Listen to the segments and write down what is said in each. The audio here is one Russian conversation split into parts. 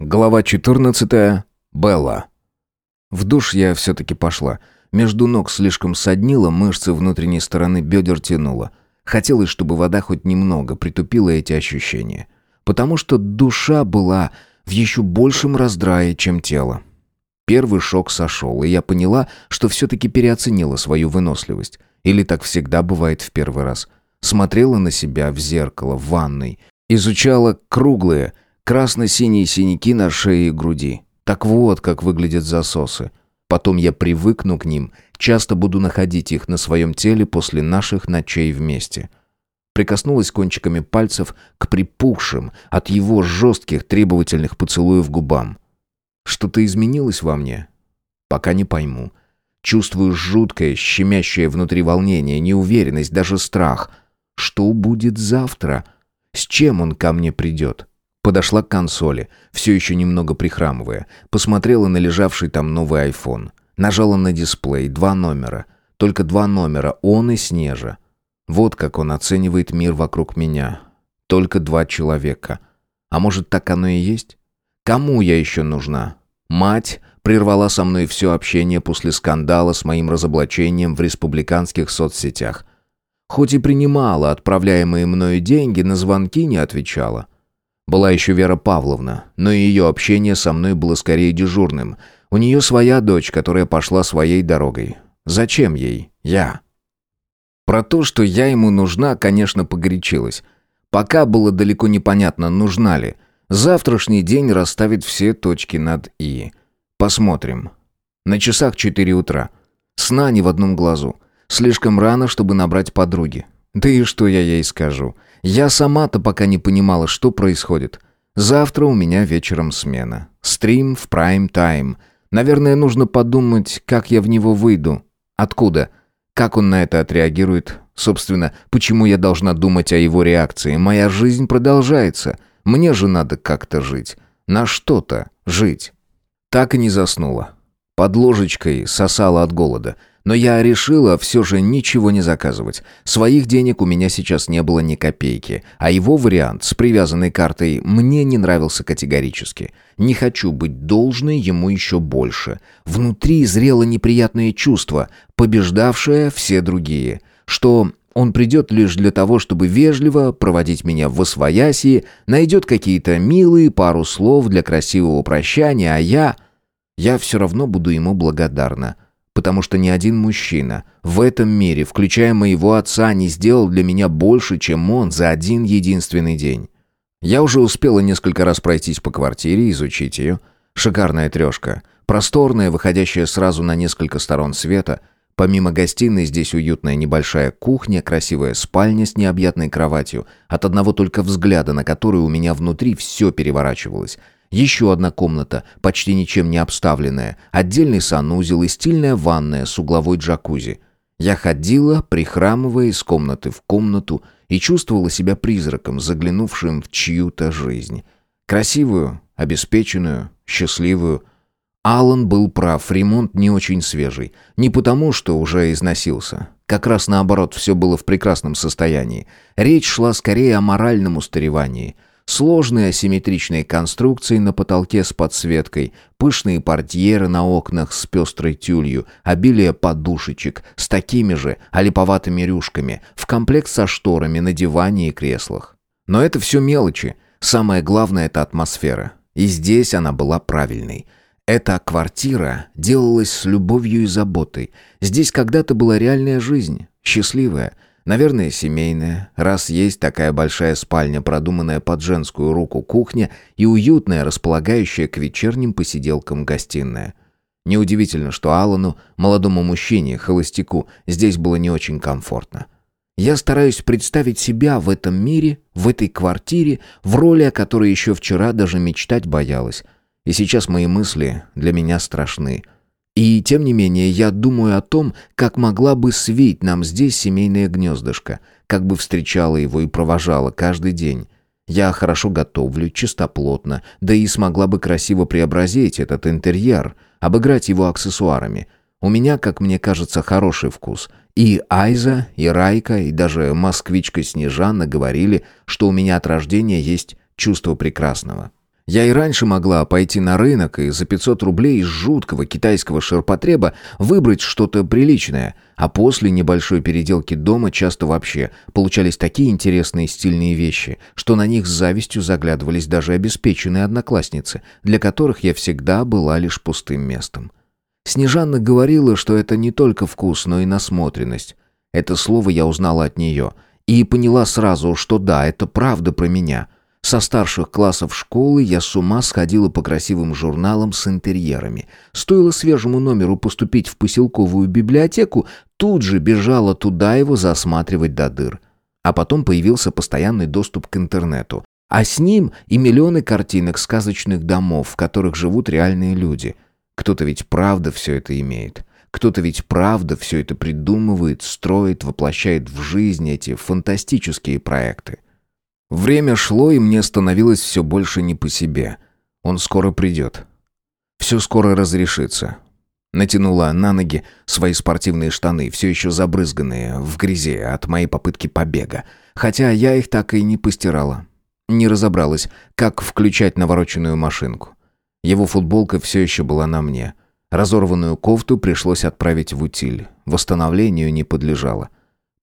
Глава 14. Белла. В душ я все-таки пошла. Между ног слишком соднило, мышцы внутренней стороны бедер тянуло. Хотелось, чтобы вода хоть немного притупила эти ощущения. Потому что душа была в еще большем раздрае, чем тело. Первый шок сошел, и я поняла, что все-таки переоценила свою выносливость. Или так всегда бывает в первый раз. Смотрела на себя в зеркало в ванной, изучала круглые, Красно-синие синяки на шее и груди. Так вот, как выглядят засосы. Потом я привыкну к ним, часто буду находить их на своем теле после наших ночей вместе. Прикоснулась кончиками пальцев к припухшим от его жестких требовательных поцелуев губам. Что-то изменилось во мне? Пока не пойму. Чувствую жуткое, щемящее внутри волнение, неуверенность, даже страх. Что будет завтра? С чем он ко мне придет? Подошла к консоли, все еще немного прихрамывая. Посмотрела на лежавший там новый iPhone. Нажала на дисплей. Два номера. Только два номера. Он и Снежа. Вот как он оценивает мир вокруг меня. Только два человека. А может, так оно и есть? Кому я еще нужна? Мать прервала со мной все общение после скандала с моим разоблачением в республиканских соцсетях. Хоть и принимала отправляемые мною деньги, на звонки не отвечала. Была еще Вера Павловна, но ее общение со мной было скорее дежурным. У нее своя дочь, которая пошла своей дорогой. Зачем ей? Я. Про то, что я ему нужна, конечно, погорячилась. Пока было далеко непонятно, нужна ли. Завтрашний день расставит все точки над «и». Посмотрим. На часах четыре утра. Сна ни в одном глазу. Слишком рано, чтобы набрать подруги. Да и что я ей скажу? Я сама-то пока не понимала, что происходит. Завтра у меня вечером смена. Стрим в прайм-тайм. Наверное, нужно подумать, как я в него выйду. Откуда? Как он на это отреагирует? Собственно, почему я должна думать о его реакции? Моя жизнь продолжается. Мне же надо как-то жить. На что-то жить. Так и не заснула. Под ложечкой сосала от голода. Но я решила все же ничего не заказывать. Своих денег у меня сейчас не было ни копейки, а его вариант с привязанной картой мне не нравился категорически. Не хочу быть должной ему еще больше. Внутри зрело неприятное чувство, побеждавшее все другие, что он придет лишь для того, чтобы вежливо проводить меня в освоясии, найдет какие-то милые пару слов для красивого прощания, а я... Я все равно буду ему благодарна потому что ни один мужчина в этом мире, включая моего отца, не сделал для меня больше, чем он за один единственный день. Я уже успела несколько раз пройтись по квартире, изучить ее. Шикарная трешка, просторная, выходящая сразу на несколько сторон света. Помимо гостиной здесь уютная небольшая кухня, красивая спальня с необъятной кроватью, от одного только взгляда на которую у меня внутри все переворачивалось – еще одна комната, почти ничем не обставленная, отдельный санузел и стильная ванная с угловой джакузи. Я ходила, прихрамывая из комнаты в комнату, и чувствовала себя призраком, заглянувшим в чью-то жизнь. Красивую, обеспеченную, счастливую. Алан был прав, ремонт не очень свежий. Не потому, что уже износился. Как раз наоборот, все было в прекрасном состоянии. Речь шла скорее о моральном устаревании – Сложные асимметричные конструкции на потолке с подсветкой, пышные портьеры на окнах с пестрой тюлью, обилие подушечек с такими же олиповатыми рюшками, в комплект со шторами на диване и креслах. Но это все мелочи. Самое главное – это атмосфера. И здесь она была правильной. Эта квартира делалась с любовью и заботой. Здесь когда-то была реальная жизнь, счастливая – Наверное, семейная, раз есть такая большая спальня, продуманная под женскую руку кухня и уютная, располагающая к вечерним посиделкам гостиная. Неудивительно, что Алану, молодому мужчине, холостяку, здесь было не очень комфортно. Я стараюсь представить себя в этом мире, в этой квартире, в роли, о которой еще вчера даже мечтать боялась. И сейчас мои мысли для меня страшны – и тем не менее, я думаю о том, как могла бы свить нам здесь семейное гнездышко, как бы встречала его и провожала каждый день. Я хорошо готовлю, чистоплотно, да и смогла бы красиво преобразить этот интерьер, обыграть его аксессуарами. У меня, как мне кажется, хороший вкус. И Айза, и Райка, и даже москвичка Снежана говорили, что у меня от рождения есть чувство прекрасного. Я и раньше могла пойти на рынок и за 500 рублей из жуткого китайского ширпотреба выбрать что-то приличное, а после небольшой переделки дома часто вообще получались такие интересные стильные вещи, что на них с завистью заглядывались даже обеспеченные одноклассницы, для которых я всегда была лишь пустым местом. Снежанна говорила, что это не только вкус, но и насмотренность. Это слово я узнала от нее и поняла сразу, что да, это правда про меня – со старших классов школы я с ума сходила по красивым журналам с интерьерами. Стоило свежему номеру поступить в поселковую библиотеку, тут же бежала туда его засматривать до дыр. А потом появился постоянный доступ к интернету. А с ним и миллионы картинок сказочных домов, в которых живут реальные люди. Кто-то ведь правда все это имеет. Кто-то ведь правда все это придумывает, строит, воплощает в жизнь эти фантастические проекты. Время шло, и мне становилось все больше не по себе. Он скоро придет. Все скоро разрешится. Натянула на ноги свои спортивные штаны, все еще забрызганные в грязи от моей попытки побега. Хотя я их так и не постирала. Не разобралась, как включать навороченную машинку. Его футболка все еще была на мне. Разорванную кофту пришлось отправить в утиль. Восстановлению не подлежало.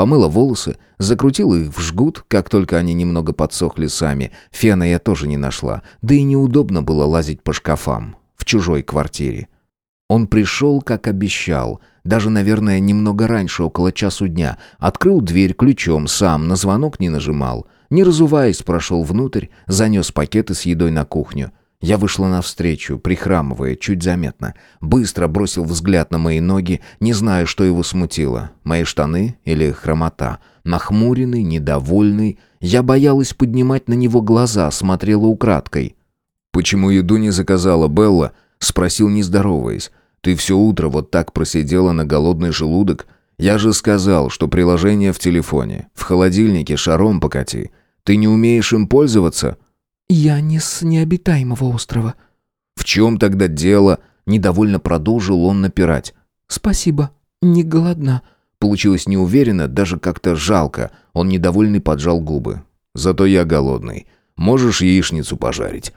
Помыла волосы, закрутила их в жгут, как только они немного подсохли сами. Фена я тоже не нашла, да и неудобно было лазить по шкафам в чужой квартире. Он пришел, как обещал, даже, наверное, немного раньше, около часу дня. Открыл дверь ключом, сам, на звонок не нажимал. Не разуваясь, прошел внутрь, занес пакеты с едой на кухню. Я вышла навстречу, прихрамывая, чуть заметно. Быстро бросил взгляд на мои ноги, не зная, что его смутило. Мои штаны или хромота. Нахмуренный, недовольный. Я боялась поднимать на него глаза, смотрела украдкой. «Почему еду не заказала, Белла?» Спросил, не здороваясь. «Ты все утро вот так просидела на голодный желудок? Я же сказал, что приложение в телефоне. В холодильнике шаром покати. Ты не умеешь им пользоваться?» «Я не с необитаемого острова». «В чем тогда дело?» Недовольно продолжил он напирать. «Спасибо, не голодна». Получилось неуверенно, даже как-то жалко. Он недовольный поджал губы. «Зато я голодный. Можешь яичницу пожарить?»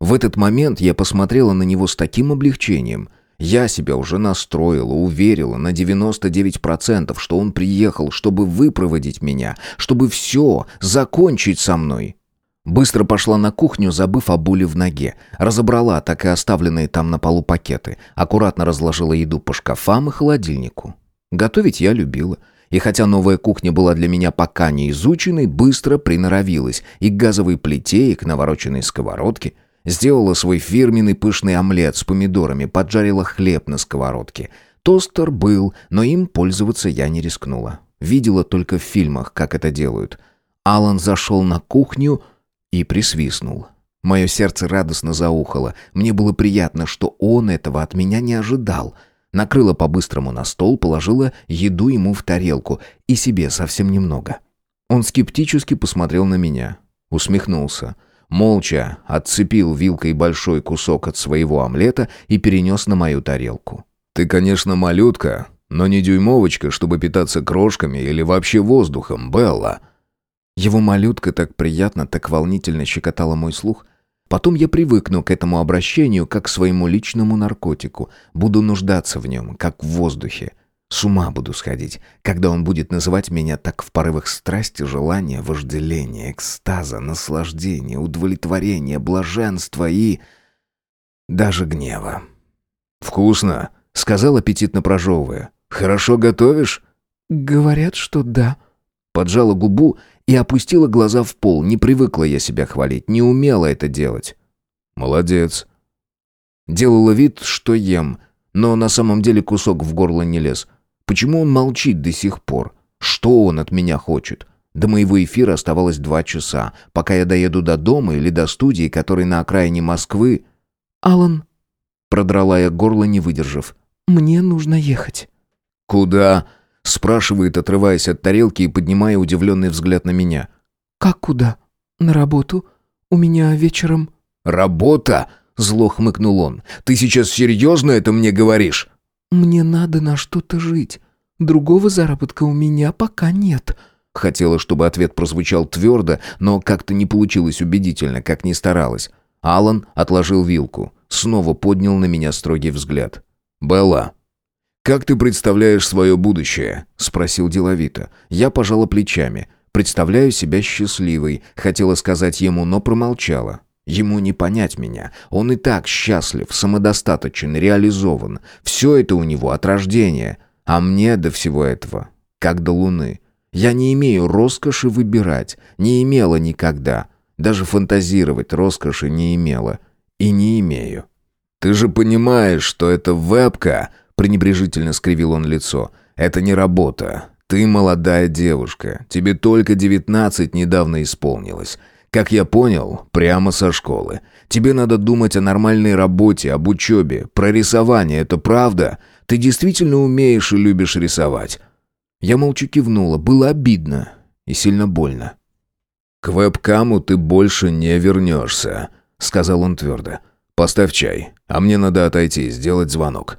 В этот момент я посмотрела на него с таким облегчением. Я себя уже настроила, уверила на 99%, что он приехал, чтобы выпроводить меня, чтобы все закончить со мной. Быстро пошла на кухню, забыв о боли в ноге. Разобрала так и оставленные там на полу пакеты. Аккуратно разложила еду по шкафам и холодильнику. Готовить я любила. И хотя новая кухня была для меня пока не изученной, быстро приноровилась и к газовой плите, и к навороченной сковородке. Сделала свой фирменный пышный омлет с помидорами, поджарила хлеб на сковородке. Тостер был, но им пользоваться я не рискнула. Видела только в фильмах, как это делают. Алан зашел на кухню и присвистнул. Мое сердце радостно заухало. Мне было приятно, что он этого от меня не ожидал. Накрыла по-быстрому на стол, положила еду ему в тарелку и себе совсем немного. Он скептически посмотрел на меня. Усмехнулся. Молча отцепил вилкой большой кусок от своего омлета и перенес на мою тарелку. «Ты, конечно, малютка, но не дюймовочка, чтобы питаться крошками или вообще воздухом, Белла», его малютка так приятно, так волнительно щекотала мой слух. Потом я привыкну к этому обращению, как к своему личному наркотику. Буду нуждаться в нем, как в воздухе. С ума буду сходить, когда он будет называть меня так в порывах страсти, желания, вожделения, экстаза, наслаждения, удовлетворения, блаженства и... даже гнева. «Вкусно», — сказал аппетитно прожевывая. «Хорошо готовишь?» «Говорят, что да». Поджала губу и опустила глаза в пол. Не привыкла я себя хвалить, не умела это делать. Молодец. Делала вид, что ем, но на самом деле кусок в горло не лез. Почему он молчит до сих пор? Что он от меня хочет? До моего эфира оставалось два часа, пока я доеду до дома или до студии, которой на окраине Москвы. «Алан...» Продрала я горло, не выдержав. «Мне нужно ехать». «Куда?» Спрашивает, отрываясь от тарелки и поднимая удивленный взгляд на меня. «Как куда? На работу? У меня вечером...» «Работа?» — зло хмыкнул он. «Ты сейчас серьезно это мне говоришь?» «Мне надо на что-то жить. Другого заработка у меня пока нет». Хотела, чтобы ответ прозвучал твердо, но как-то не получилось убедительно, как ни старалась. Алан отложил вилку, снова поднял на меня строгий взгляд. «Белла, как ты представляешь свое будущее?» — спросил деловито. Я пожала плечами. «Представляю себя счастливой», — хотела сказать ему, но промолчала. Ему не понять меня. Он и так счастлив, самодостаточен, реализован. Все это у него от рождения. А мне до всего этого, как до луны. Я не имею роскоши выбирать. Не имела никогда. Даже фантазировать роскоши не имела. И не имею. «Ты же понимаешь, что это вебка?» Пренебрежительно скривил он лицо. «Это не работа. Ты молодая девушка. Тебе только девятнадцать недавно исполнилось. Как я понял, прямо со школы. Тебе надо думать о нормальной работе, об учебе, про рисование. Это правда? Ты действительно умеешь и любишь рисовать?» Я молча кивнула. Было обидно и сильно больно. «К вебкаму ты больше не вернешься», — сказал он твердо. «Поставь чай, а мне надо отойти, сделать звонок».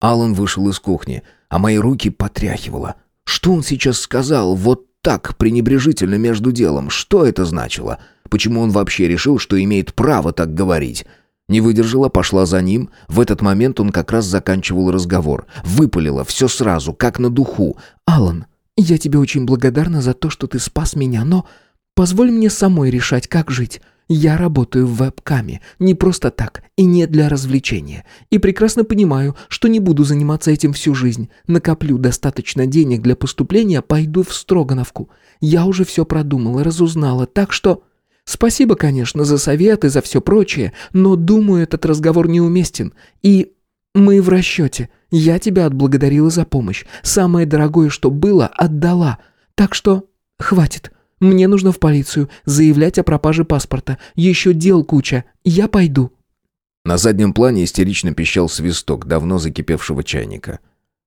Алан вышел из кухни, а мои руки потряхивало. Что он сейчас сказал? Вот так пренебрежительно между делом. Что это значило? Почему он вообще решил, что имеет право так говорить? Не выдержала, пошла за ним. В этот момент он как раз заканчивал разговор. Выпалила все сразу, как на духу. «Алан, я тебе очень благодарна за то, что ты спас меня, но позволь мне самой решать, как жить. Я работаю в вебкаме, не просто так и не для развлечения. И прекрасно понимаю, что не буду заниматься этим всю жизнь. Накоплю достаточно денег для поступления, пойду в Строгановку. Я уже все продумала, разузнала, так что... Спасибо, конечно, за советы, за все прочее, но, думаю, этот разговор неуместен. И мы в расчете. Я тебя отблагодарила за помощь. Самое дорогое, что было, отдала. Так что хватит. Мне нужно в полицию, заявлять о пропаже паспорта. Еще дел куча. Я пойду». На заднем плане истерично пищал свисток давно закипевшего чайника.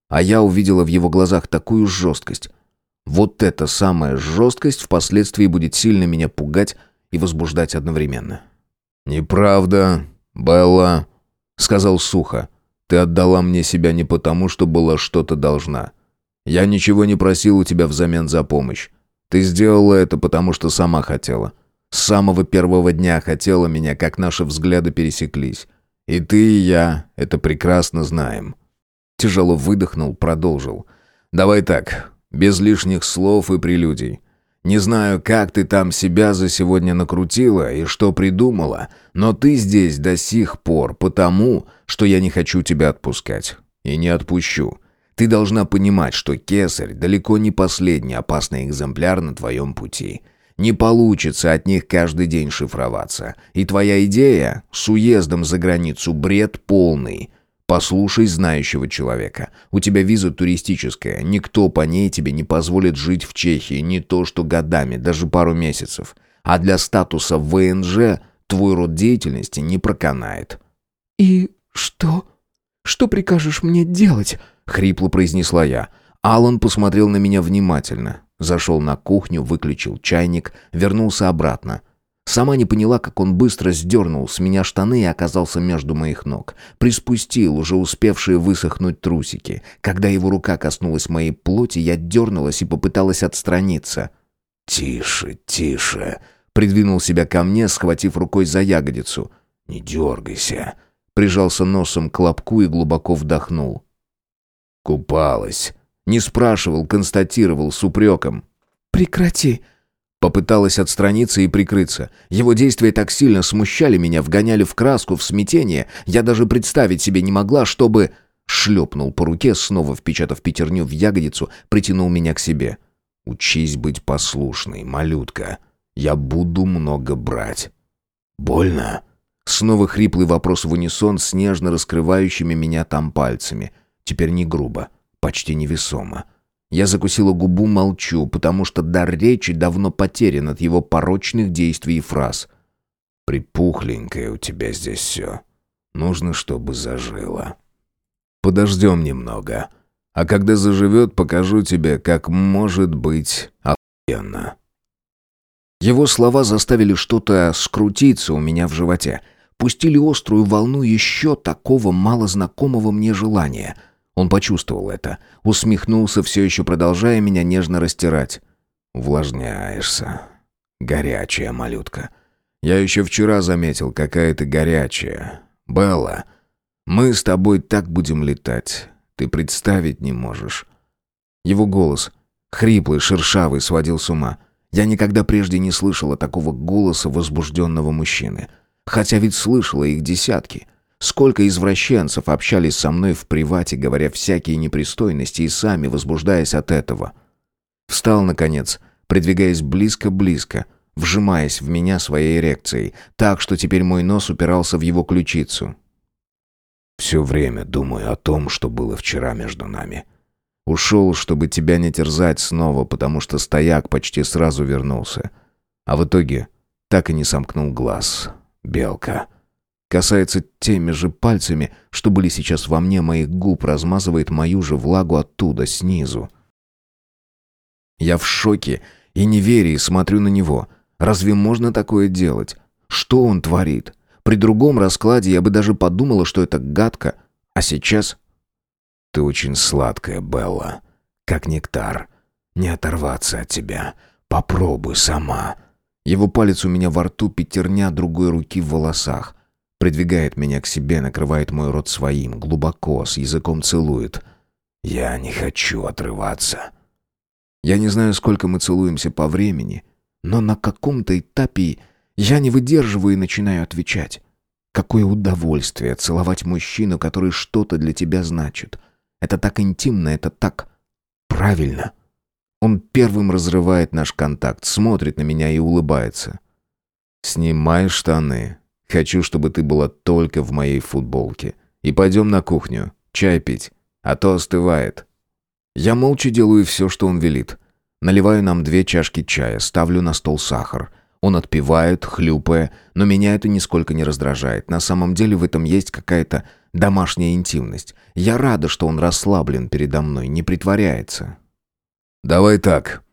А я увидела в его глазах такую жесткость. Вот эта самая жесткость впоследствии будет сильно меня пугать и возбуждать одновременно. «Неправда, Белла», — сказал сухо. «Ты отдала мне себя не потому, что была что-то должна. Я ничего не просил у тебя взамен за помощь. Ты сделала это, потому что сама хотела. С самого первого дня хотела меня, как наши взгляды пересеклись. И ты, и я это прекрасно знаем». Тяжело выдохнул, продолжил. «Давай так, без лишних слов и прелюдий. Не знаю, как ты там себя за сегодня накрутила и что придумала, но ты здесь до сих пор потому, что я не хочу тебя отпускать. И не отпущу. Ты должна понимать, что кесарь далеко не последний опасный экземпляр на твоем пути. Не получится от них каждый день шифроваться. И твоя идея с уездом за границу бред полный. Послушай знающего человека. У тебя виза туристическая. Никто по ней тебе не позволит жить в Чехии. Не то что годами, даже пару месяцев. А для статуса ВНЖ твой род деятельности не проканает. «И что? Что прикажешь мне делать?» Хрипло произнесла я. Алан посмотрел на меня внимательно. Зашел на кухню, выключил чайник, вернулся обратно. Сама не поняла, как он быстро сдернул с меня штаны и оказался между моих ног. Приспустил уже успевшие высохнуть трусики. Когда его рука коснулась моей плоти, я дернулась и попыталась отстраниться. «Тише, тише!» Придвинул себя ко мне, схватив рукой за ягодицу. «Не дергайся!» Прижался носом к лобку и глубоко вдохнул. Купалась. Не спрашивал, констатировал с упреком. «Прекрати!» Попыталась отстраниться и прикрыться. Его действия так сильно смущали меня, вгоняли в краску, в смятение. Я даже представить себе не могла, чтобы... Шлепнул по руке, снова впечатав пятерню в ягодицу, притянул меня к себе. «Учись быть послушной, малютка. Я буду много брать». «Больно?» Снова хриплый вопрос в унисон с нежно раскрывающими меня там пальцами. Теперь не грубо, почти невесомо. Я закусила губу, молчу, потому что дар речи давно потерян от его порочных действий и фраз. «Припухленькое у тебя здесь все. Нужно, чтобы зажило. Подождем немного. А когда заживет, покажу тебе, как может быть охуенно». Его слова заставили что-то скрутиться у меня в животе. Пустили острую волну еще такого малознакомого мне желания — он почувствовал это, усмехнулся, все еще продолжая меня нежно растирать. «Увлажняешься. Горячая малютка. Я еще вчера заметил, какая ты горячая. Белла, мы с тобой так будем летать. Ты представить не можешь». Его голос, хриплый, шершавый, сводил с ума. Я никогда прежде не слышала такого голоса возбужденного мужчины. Хотя ведь слышала их десятки. Сколько извращенцев общались со мной в привате, говоря всякие непристойности и сами возбуждаясь от этого. Встал, наконец, придвигаясь близко-близко, вжимаясь в меня своей эрекцией, так, что теперь мой нос упирался в его ключицу. «Все время думаю о том, что было вчера между нами. Ушел, чтобы тебя не терзать снова, потому что стояк почти сразу вернулся. А в итоге так и не сомкнул глаз. Белка». Касается теми же пальцами, что были сейчас во мне моих губ, размазывает мою же влагу оттуда, снизу. Я в шоке и неверии смотрю на него. Разве можно такое делать? Что он творит? При другом раскладе я бы даже подумала, что это гадко. А сейчас... Ты очень сладкая, Белла. Как нектар. Не оторваться от тебя. Попробуй сама. Его палец у меня во рту, пятерня другой руки в волосах. Придвигает меня к себе, накрывает мой рот своим, глубоко, с языком целует. Я не хочу отрываться. Я не знаю, сколько мы целуемся по времени, но на каком-то этапе я не выдерживаю и начинаю отвечать. Какое удовольствие целовать мужчину, который что-то для тебя значит. Это так интимно, это так правильно. Он первым разрывает наш контакт, смотрит на меня и улыбается. «Снимай штаны», Хочу, чтобы ты была только в моей футболке. И пойдем на кухню, чай пить, а то остывает». Я молча делаю все, что он велит. Наливаю нам две чашки чая, ставлю на стол сахар. Он отпивает, хлюпая, но меня это нисколько не раздражает. На самом деле в этом есть какая-то домашняя интимность. Я рада, что он расслаблен передо мной, не притворяется. «Давай так.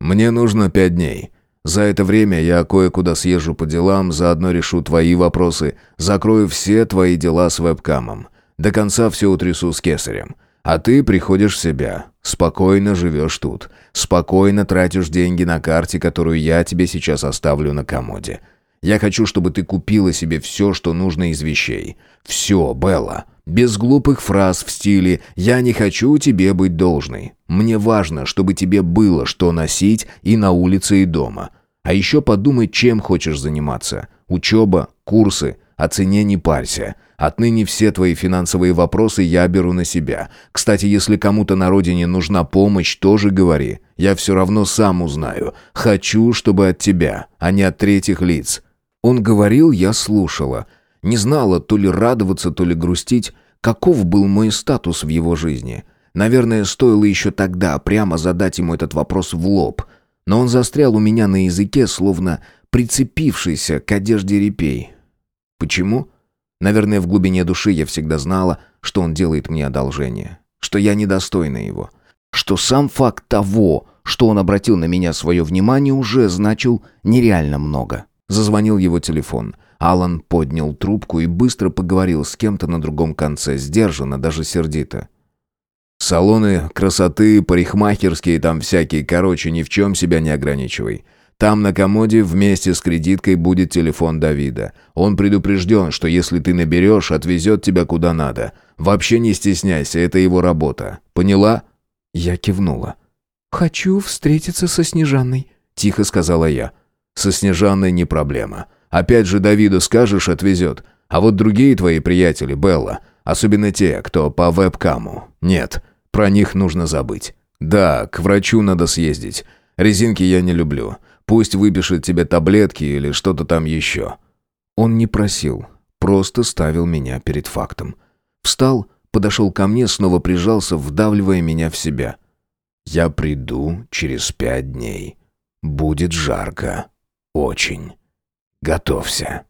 Мне нужно пять дней. За это время я кое-куда съезжу по делам, заодно решу твои вопросы, закрою все твои дела с вебкамом. До конца все утрясу с кесарем. А ты приходишь в себя, спокойно живешь тут, спокойно тратишь деньги на карте, которую я тебе сейчас оставлю на комоде. Я хочу, чтобы ты купила себе все, что нужно из вещей. Все, Белла. Без глупых фраз в стиле «я не хочу тебе быть должной». Мне важно, чтобы тебе было что носить и на улице, и дома. А еще подумай, чем хочешь заниматься. Учеба, курсы, о цене не парься. Отныне все твои финансовые вопросы я беру на себя. Кстати, если кому-то на родине нужна помощь, тоже говори. Я все равно сам узнаю. Хочу, чтобы от тебя, а не от третьих лиц. Он говорил, я слушала. Не знала то ли радоваться, то ли грустить. Каков был мой статус в его жизни? Наверное, стоило еще тогда прямо задать ему этот вопрос в лоб. Но он застрял у меня на языке, словно прицепившийся к одежде репей. Почему? Наверное, в глубине души я всегда знала, что он делает мне одолжение. Что я недостойна его. Что сам факт того, что он обратил на меня свое внимание, уже значил нереально много. Зазвонил его телефон. Алан поднял трубку и быстро поговорил с кем-то на другом конце, сдержанно, даже сердито. «Салоны красоты, парикмахерские там всякие, короче, ни в чем себя не ограничивай. Там на комоде вместе с кредиткой будет телефон Давида. Он предупрежден, что если ты наберешь, отвезет тебя куда надо. Вообще не стесняйся, это его работа. Поняла?» Я кивнула. «Хочу встретиться со Снежанной», — тихо сказала я. Со Снежанной не проблема. Опять же Давиду скажешь, отвезет. А вот другие твои приятели, Белла, особенно те, кто по вебкаму. Нет, про них нужно забыть. Да, к врачу надо съездить. Резинки я не люблю. Пусть выпишет тебе таблетки или что-то там еще». Он не просил, просто ставил меня перед фактом. Встал, подошел ко мне, снова прижался, вдавливая меня в себя. «Я приду через пять дней. Будет жарко». Очень. Готовься.